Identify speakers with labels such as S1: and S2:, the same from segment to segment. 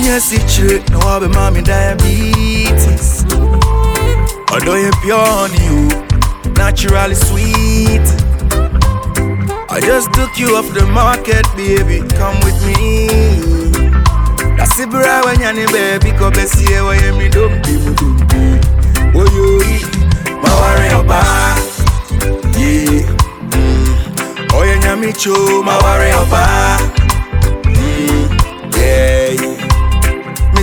S1: Odonya sichire, no wabe mami diabetes. Odoye pure on you, naturally sweet. I just took you off the market, baby. Come with me. That's it, bra, when you're in baby. Come and see why you me don't be, don't be. Oh, you, my worry about. Yeah. Mm. Oh, yeah, me my worry about.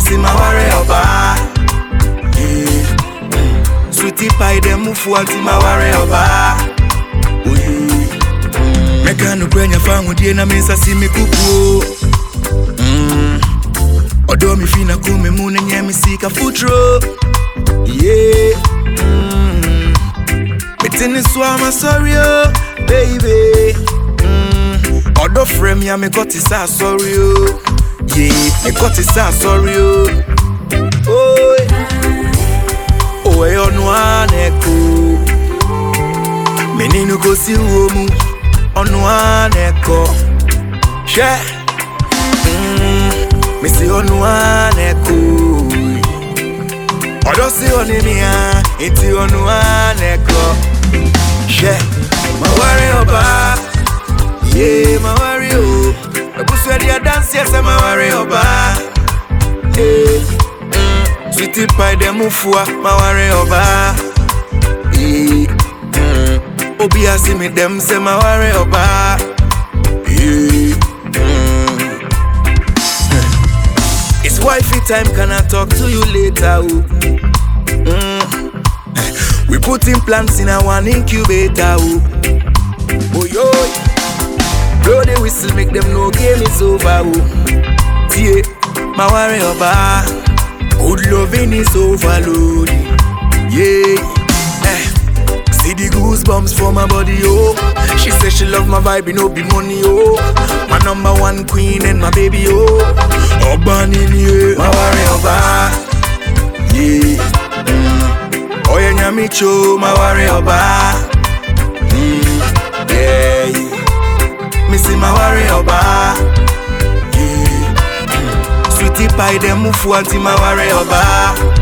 S1: See my worry about. Yeah. Mm. Sweetie pie, them move forward, my worry about. Oh, yeah. meka nokoranya fa ahodie na mensa si me kukuo Mm. ɔdɔ me fi na kome mu no nyɛ me sika fotoro ye Mm. mete ne so a masɔre o beibe ɔdɔ frɛ me a mekɔ te sɛ yé ẹ̀kọ́ ti sá sọ́rí o. òwe ọ̀nù ànẹ́kọ̀ mi nínú kò sí wo mu. Ọ̀nù ànẹ́kọ̀ ṣẹ́ mm-hmm. mi sí ọ̀nù ànẹ́kọ̀ ọ̀dọ́ sí ọ̀nìyàn ètí ọ̀nù ànẹ́kọ̀. Abusua de adanseɛ sɛ maware ɔba Eh, mm, sweetie pie dɛ mufua maware ɔba Eh, mm, obi asi mi dɛm sɛ maware ɔba Eh, mm. It's wifey time, can I talk to you later? Oh? Mm. We put in plants in our incubator. Oh, oh yo. Whistle, make them know game is over. Oh. Yeah, my worry over. Good loving is overload. Yeah. Eh. See the goosebumps for my body, oh. She says she love my vibe, no be money, oh. My number one queen and my baby, oh. Urban in here, my worry over. Yeah. Mm. Oh, yeah, cho, my worry over. Yeah. Me see my worry over. Yeah. Mm. Sweetie pie, them move forward, my worry yeah.